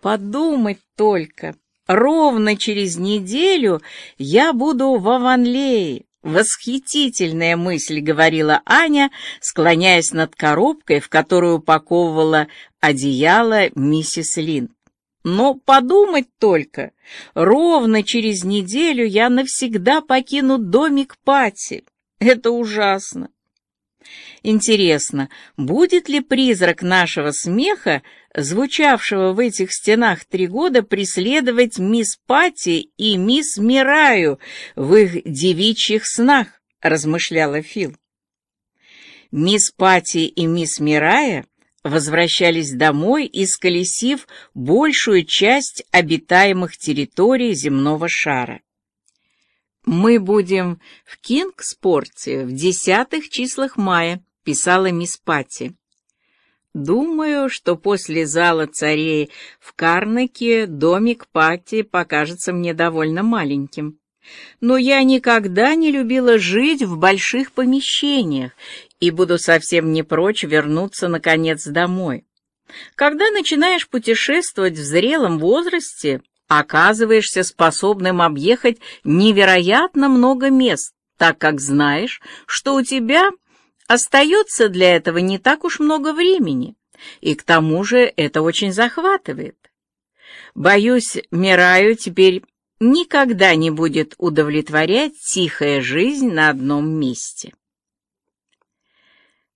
Подумать только, ровно через неделю я буду в Аванлее. «Восхитительная мысль», — говорила Аня, склоняясь над коробкой, в которую упаковывала одеяло миссис Лин. «Но подумать только, ровно через неделю я навсегда покину домик Пати. Это ужасно. Интересно, будет ли призрак нашего смеха, звучавшего в этих стенах три года, преследовать мисс Пати и мисс Мираю в их девичьих снах, размышляла Фил. Мисс Пати и мисс Мирая возвращались домой, исколесив большую часть обитаемых территорий земного шара. «Мы будем в Кингспорте в десятых числах мая», — писала мисс Патти. «Думаю, что после зала царей в Карнаке домик Патти покажется мне довольно маленьким. Но я никогда не любила жить в больших помещениях и буду совсем не прочь вернуться, наконец, домой. Когда начинаешь путешествовать в зрелом возрасте, оказываешься способным объехать невероятно много мест, так как знаешь, что у тебя остается для этого не так уж много времени, и к тому же это очень захватывает. Боюсь, Мираю теперь никогда не будет удовлетворять тихая жизнь на одном месте.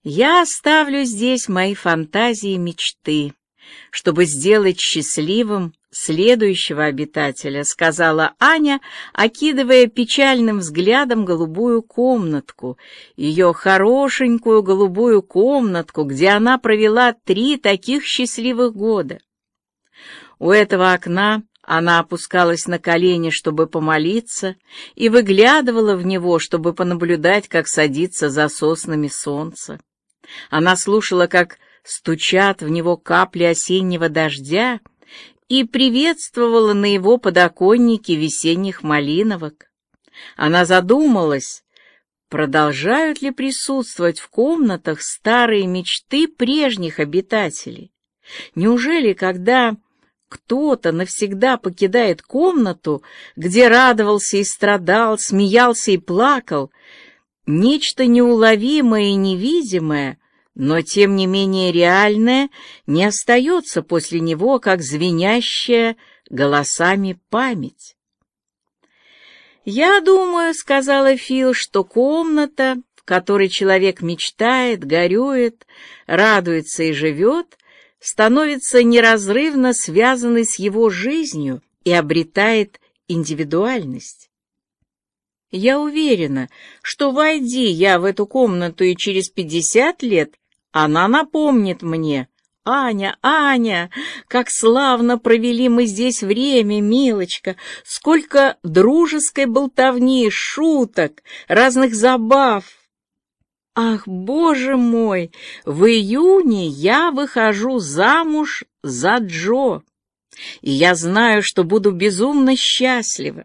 Я оставлю здесь мои фантазии и мечты, чтобы сделать счастливым следующего обитателя, сказала Аня, окидывая печальным взглядом голубую комнатку, ее хорошенькую голубую комнатку, где она провела три таких счастливых года. У этого окна она опускалась на колени, чтобы помолиться, и выглядывала в него, чтобы понаблюдать, как садится за соснами солнце. Она слушала, как стучат в него капли осеннего дождя, и приветствовала на его подоконнике весенних малиновок. Она задумалась, продолжают ли присутствовать в комнатах старые мечты прежних обитателей. Неужели, когда кто-то навсегда покидает комнату, где радовался и страдал, смеялся и плакал, нечто неуловимое и невидимое но тем не менее реальное не остается после него, как звенящая голосами память. «Я думаю, — сказала Фил, — что комната, в которой человек мечтает, горюет, радуется и живет, становится неразрывно связанной с его жизнью и обретает индивидуальность. Я уверена, что, войди я в эту комнату и через пятьдесят лет, она напомнит мне. «Аня, Аня, как славно провели мы здесь время, милочка! Сколько дружеской болтовни, шуток, разных забав!» «Ах, боже мой! В июне я выхожу замуж за Джо, и я знаю, что буду безумно счастлива.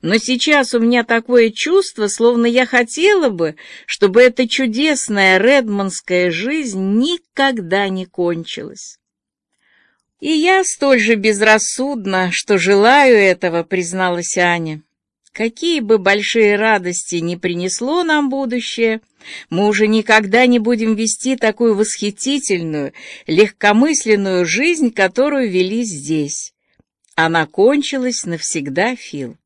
Но сейчас у меня такое чувство, словно я хотела бы, чтобы эта чудесная редмонская жизнь никогда не кончилась. И я столь же безрассудна, что желаю этого, призналась Аня. Какие бы большие радости ни принесло нам будущее, мы уже никогда не будем вести такую восхитительную, легкомысленную жизнь, которую вели здесь. Она кончилась навсегда, Фил.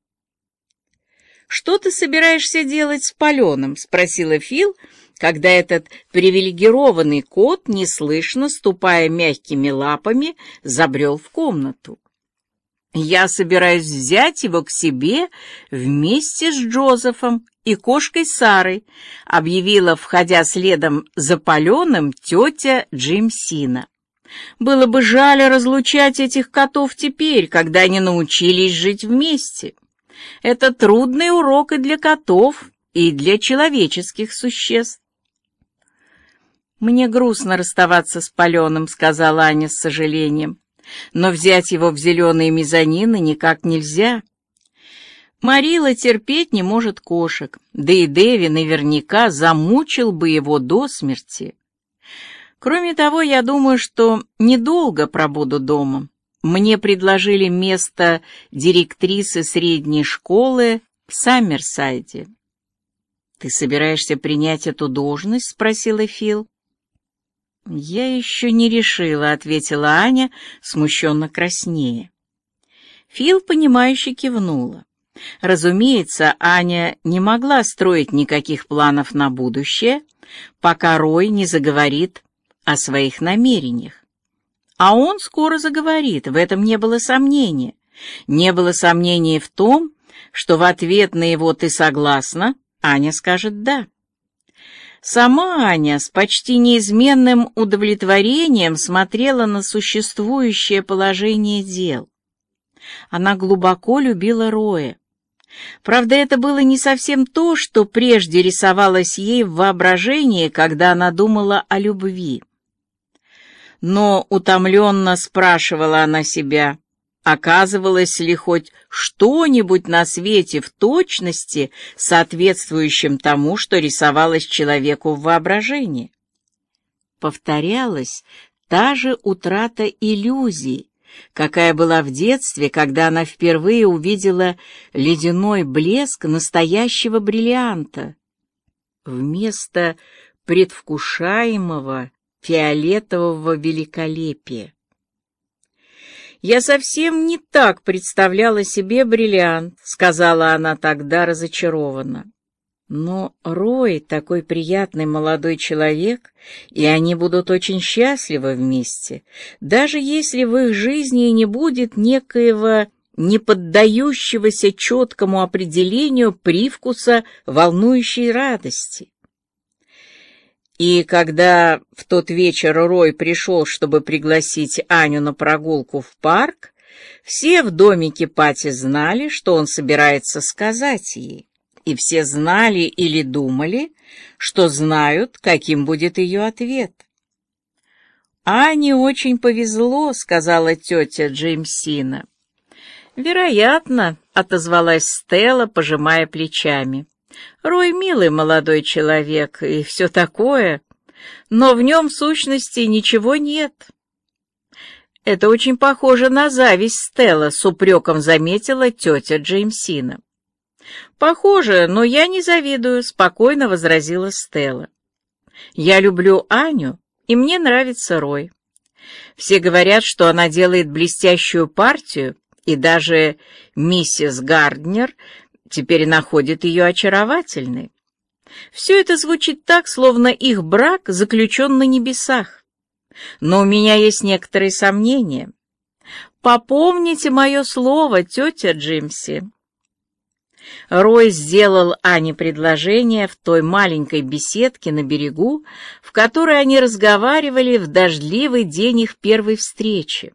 «Что ты собираешься делать с паленым?» — спросила Фил, когда этот привилегированный кот, неслышно ступая мягкими лапами, забрел в комнату. «Я собираюсь взять его к себе вместе с Джозефом и кошкой Сарой», объявила, входя следом за паленым, тетя Джимсина. «Было бы жаль разлучать этих котов теперь, когда они научились жить вместе». Это трудный урок и для котов, и для человеческих существ. «Мне грустно расставаться с паленым», — сказала Аня с сожалением. «Но взять его в зеленые мезонины никак нельзя». Марила терпеть не может кошек, да и Дэви наверняка замучил бы его до смерти. Кроме того, я думаю, что недолго пробуду дома. Мне предложили место директрисы средней школы в Саммерсайде. «Ты собираешься принять эту должность?» — спросила Фил. «Я еще не решила», — ответила Аня, смущенно краснее. Фил, понимающе кивнула. Разумеется, Аня не могла строить никаких планов на будущее, пока Рой не заговорит о своих намерениях. А он скоро заговорит, в этом не было сомнения. Не было сомнений в том, что в ответ на его «ты согласна» Аня скажет «да». Сама Аня с почти неизменным удовлетворением смотрела на существующее положение дел. Она глубоко любила Роя. Правда, это было не совсем то, что прежде рисовалось ей в воображении, когда она думала о любви. Но утомленно спрашивала она себя, оказывалось ли хоть что-нибудь на свете в точности, соответствующем тому, что рисовалось человеку в воображении. Повторялась та же утрата иллюзий, какая была в детстве, когда она впервые увидела ледяной блеск настоящего бриллианта. Вместо предвкушаемого фиолетового великолепия. «Я совсем не так представляла себе бриллиант», — сказала она тогда разочарованно. «Но Рой такой приятный молодой человек, и они будут очень счастливы вместе, даже если в их жизни не будет некоего не поддающегося четкому определению привкуса волнующей радости. И когда тот вечер Рой пришел, чтобы пригласить Аню на прогулку в парк, все в домике Пати знали, что он собирается сказать ей, и все знали или думали, что знают, каким будет ее ответ. «Ане очень повезло», — сказала тетя Джеймсина. «Вероятно», — отозвалась Стелла, пожимая плечами. Рой милый молодой человек и все такое, но в нем в сущности ничего нет. Это очень похоже на зависть Стелла, с упреком заметила тетя Джеймсина. Похоже, но я не завидую, спокойно возразила Стелла. Я люблю Аню, и мне нравится Рой. Все говорят, что она делает блестящую партию, и даже миссис Гарднер теперь находит ее очаровательной. Все это звучит так, словно их брак заключен на небесах. Но у меня есть некоторые сомнения. Попомните мое слово, тетя Джимси. Рой сделал Ане предложение в той маленькой беседке на берегу, в которой они разговаривали в дождливый день их первой встречи.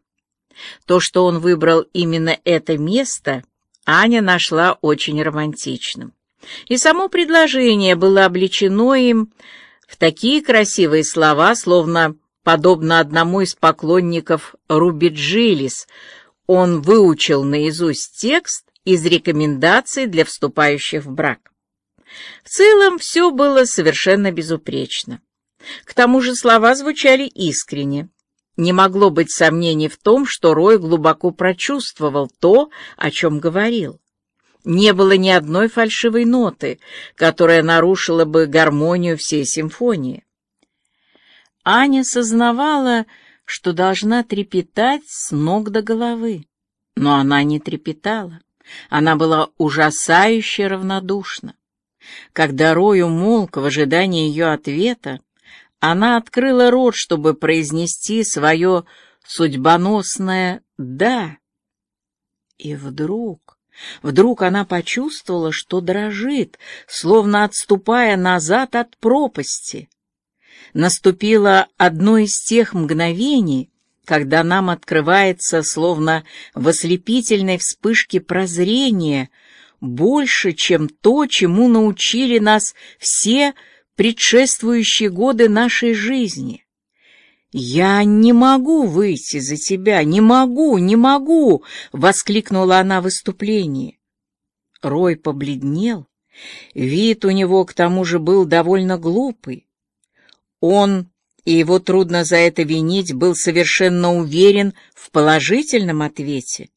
То, что он выбрал именно это место, Аня нашла очень романтичным. И само предложение было облечено им в такие красивые слова, словно, подобно одному из поклонников Руби Джилис, он выучил наизусть текст из рекомендаций для вступающих в брак. В целом все было совершенно безупречно. К тому же слова звучали искренне. Не могло быть сомнений в том, что Рой глубоко прочувствовал то, о чем говорил. Не было ни одной фальшивой ноты, которая нарушила бы гармонию всей симфонии. Аня сознавала, что должна трепетать с ног до головы, но она не трепетала. Она была ужасающе равнодушна. Когда Рой умолк в ожидании ее ответа, она открыла рот, чтобы произнести свое судьбоносное «да». И вдруг, вдруг она почувствовала, что дрожит, словно отступая назад от пропасти. Наступило одно из тех мгновений, когда нам открывается, словно в ослепительной вспышке прозрения, больше, чем то, чему научили нас все предшествующие годы нашей жизни. «Я не могу выйти за тебя, не могу, не могу!» — воскликнула она в выступлении. Рой побледнел. Вид у него, к тому же, был довольно глупый. Он и его трудно за это винить, был совершенно уверен в положительном ответе.